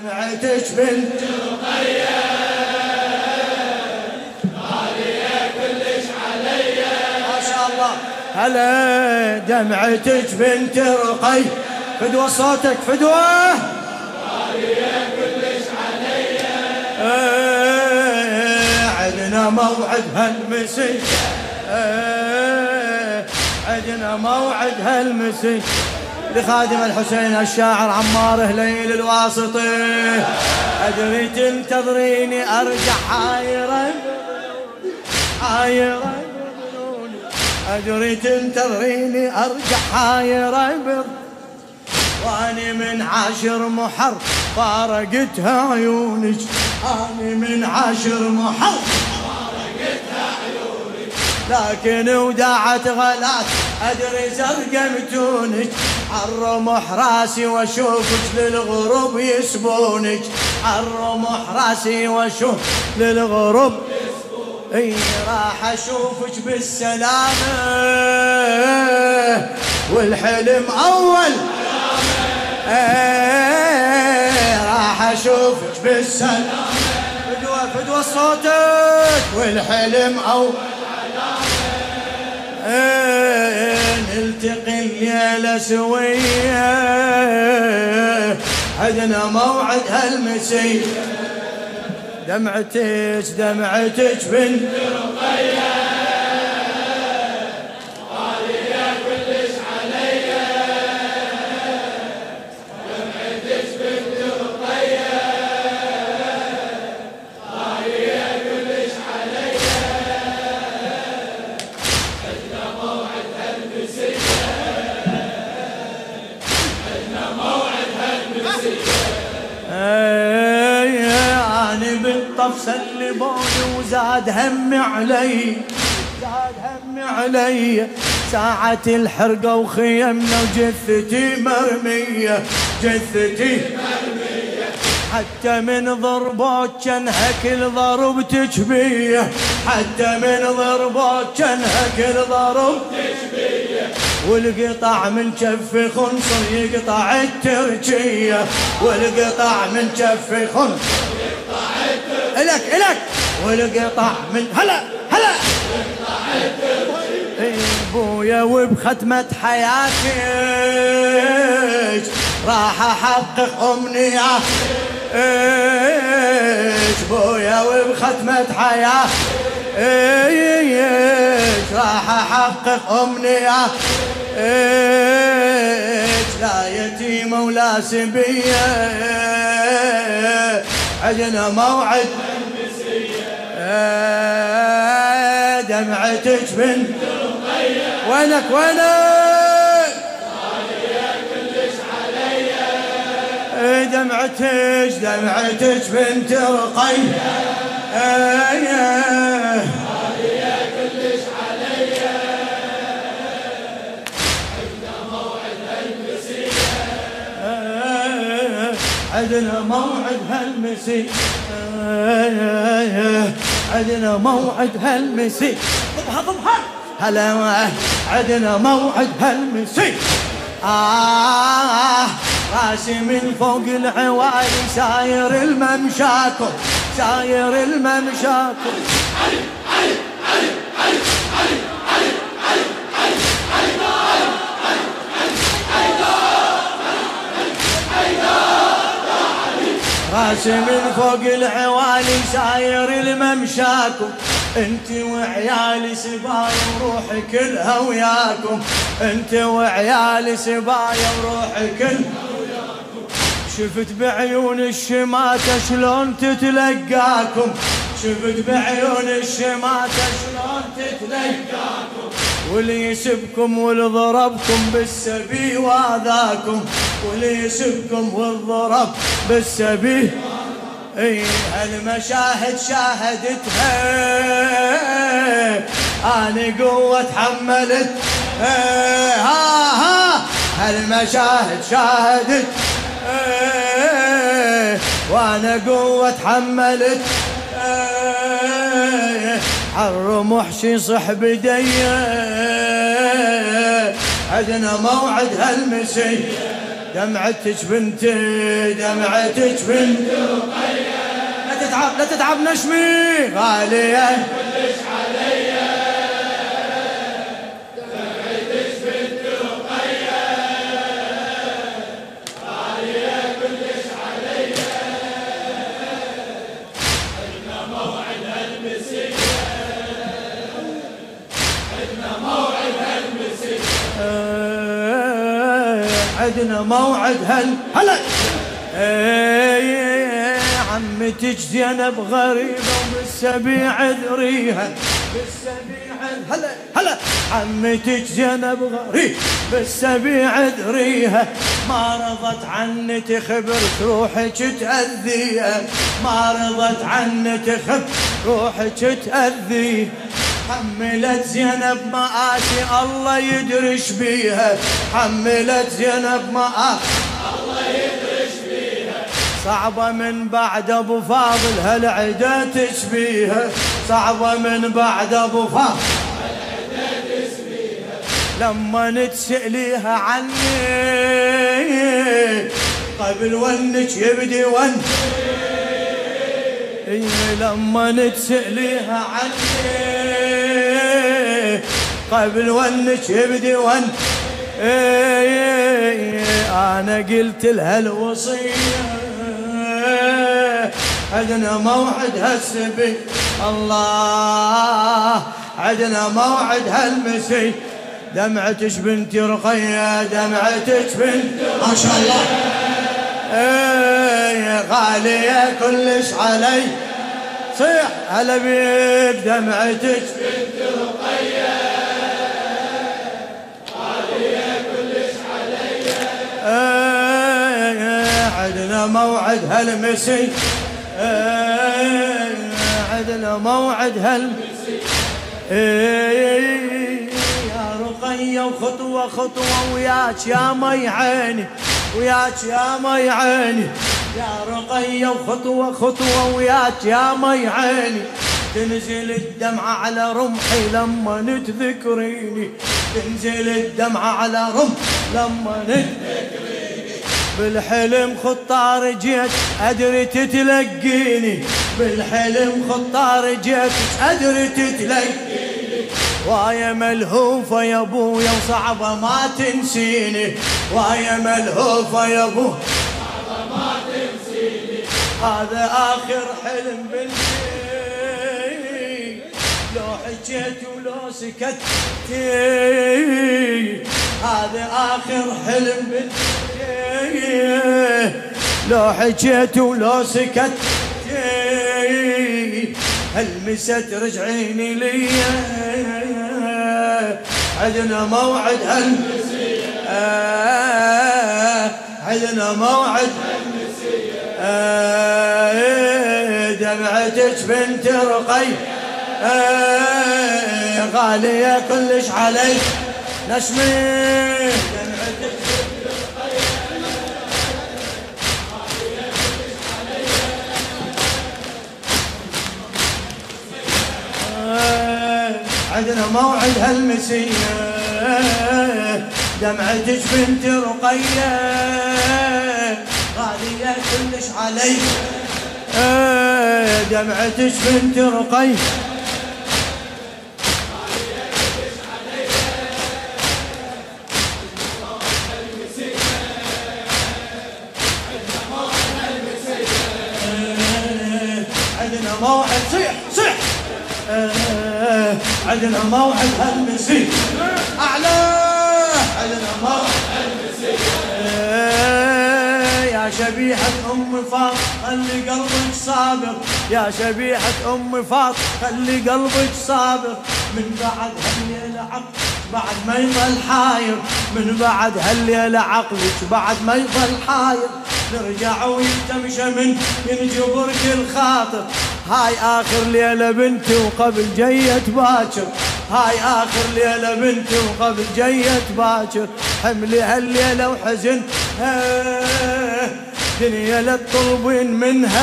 دمعتك بنت رقية كلش علي ما شاء الله. هلا دمعتك بنت رقي فدوة صوتك فدوة كلش علي عدنا موعد هالمسي عدنا موعد هالمسي لخادم الحسين الشاعر عمار هليل الواسطي أدري تنتظريني أرجع حايرا حايرا أدري تنتظريني أرجع حايرا وأني من عاشر محر فارقتها عيونك أني من عاشر محر لكن وداعت غلات أدري زرقمتونك عالرمح راسي وأشوفك للغروب يسبونك. عالرمح راسي واشوف للغروب اي راح أشوفك بالسلامة. والحلم أول. اي راح أشوفك بالسلامة. فدوة فدوة صوتك. والحلم أول. نلتقي الليلة سوية عدنا موعد هالمسي دمعتك دمعتك بنت رقية اني بالطف سلبوني وزاد همي علي. زاد همي علي. ساعة الحرقة وخيمنا وجثتي مرمية. جثتي مرمية. حتى من ضربات كانها كل ضرب تشبيه. حتى من ضربات كانها كل ضرب تشبيه. والقطع من كف خنصر يقطع التركية والقطع من كف خنصر الك الك والقطع من هلا هلا. ابويا وبختمة حياتك راح أحقق امنياتك ابويا وبختمة حياتك. راح أحقق امنياتك لا يتيمة ولا سبية؟ عندنا موعد. دمعتك بنت وينك وينك؟ دمعتك دمعتك بنت رقية عندنا موعد هالمسي عندنا موعد هالمسي ضبها ضبها هلا عندنا موعد هالمسي آه راسي من فوق العوالي ساير الممشاكو ساير الممشاكو علي علي. راسي من فوق العوالي ساير الممشاكم. انت وعيالي سبايا وروحي كلها وياكم. انت وعيالي سبايا وروحي كلها وياكم. شفت بعيون الشماتة شلون تتلقاكم؟ شفت بعيون الشماتة شلون تتلقاكم؟ واللي يسبكم واللي ضربكم بالسبي واذاكم واللي يسبكم والضرب بالسبي. إي هالمشاهد شاهدتها. أنا قوة تحملت. ها ها هالمشاهد شاهدت. وأنا قوة تحملت. الرمح شي صح بدي عدنا موعد هالمسي. دمعتك بنتي دمعتك بنت لا تتعب لا تتعب نشمي. غالية. عدنا موعد هل هلا. إيه عمتك زينب غريبة وبالسبيع ذريها بالسبيع هلا هلا. عمتك زينب غريبة بالسبيع ذريها ما رضت عني تخبر روحك تأذيها. ما رضت عني تخبر روحك تأذيها. حملت زينب مآسي الله يدرش بيها. حملت زينب مآسي الله يدرش بيها. صعبة من بعد أبو فاضل هالعدا تشبيها؟ صعبة من بعد أبو فاضل لما نتسأليها عني قبل ونك يبدي ون. لما نتسأليها عني. قبل ونك يبدي ون. أنا قلت لها الوصية. عدنا موعد هالسبي. الله عدنا موعد هالمسي. دمعتش بنتي رقية دمعتش بنت ما شاء الله. إيه غالية كلش علي. صيح هلا بيك دمعتك بنت رقية. موعد هالمسي. عدنا موعد هالمسي. يا رقية وخطوة خطوة وياك يا مي عيني وياك يا مي عيني. يا رقية وخطوة خطوة وياك يا مي عيني. تنزل الدمعة على رمحي لما تذكريني تنزل الدمعة على رمحي لما تذكريني بالحلم خطار جيت أدري تتلقيني. بالحلم خطار جيت أدري تتلقيني. وايا ملهوفة يا ابويا وصعبة ما تنسيني. وايا ملهوفة يا ابويا صعبة ما تنسيني. هذا آخر حلم بنتي لو حكيت ولو سكت هذا آخر حلم بنتي لو حكيت ولو سكت. هلمست رجعيني لي. عدنا موعد هالمسية عدنا موعد دمعتك بنت رقي. غالية كلش علي. نشمي عندنا موعد هالمسية دمعتك بنت رقية. غالية كلش علي. دمعتك بنت رقية. عندنا موعد. صيح صيح. عندنا موعد هالمسي أعلى. عندنا موعد يا شبيحة أم فاط خلي قلبك صابر. يا شبيحة أم فاط خلي قلبك صابر. من بعد هالليلة عقلك بعد ما يظل حاير. من بعد هالليلة عقلك بعد ما يظل حاير. نرجع ويتمشى من ينجبر كل خاطر هاي آخر ليلة بنتي وقبل جيت باكر هاي آخر ليلة بنتي وقبل جيت باكر حملي هالليلة وحزن دنيا لا تطلبين منها.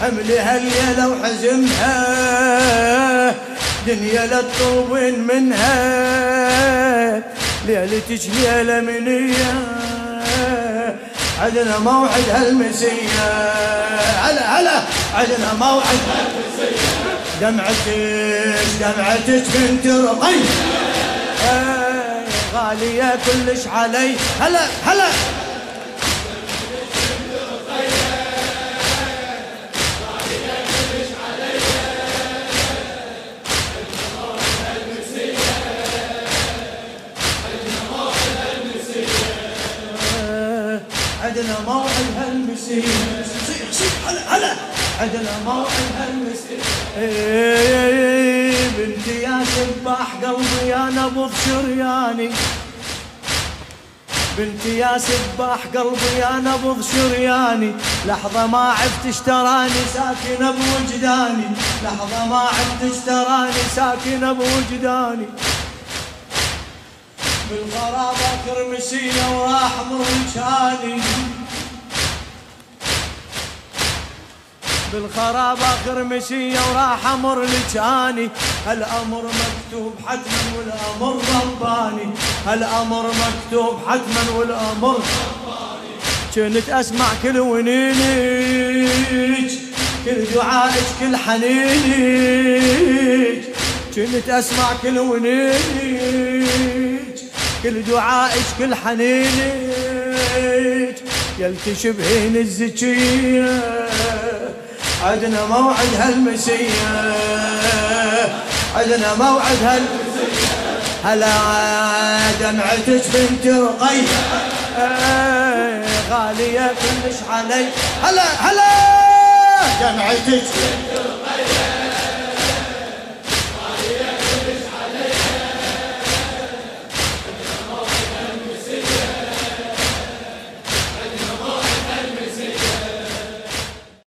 حملي هالليلة وحزنها دنيا لا تطلبين منها. ليلتك ليلة منية. عدنا موعد هالمسية هلا هلا. عدنا موعد هالمسية دمعتك دمعتك بنت رقي غالية كلش علي. هلا هلا. هلا عندنا موعد هالمسير بنتي يا سباح قلبي يا نبض شرياني. بنتي يا سباح قلبي يا نبض شرياني. لحظة ما عفت اشتراني ساكنة بوجداني. لحظة ما عفت اشتراني ساكنة بوجداني. بالغرابة كرمسية وراح مرجاني بالخرابة كرمسية وراح أمر لجاني. هالامر مكتوب حتما والامر رباني هالامر مكتوب حتما والامر كنت اسمع كل ونينك كل دعائك كل حنينك كنت اسمع كل ونينك كل دعائك كل حنينك يلتشبهين الزكية. عدنا موعد هالمسية عدنا موعد هالمسية هلا دمعتك بنت رقي؟ غالية كلش علي. هلا هلا! دمعتك بنت رقي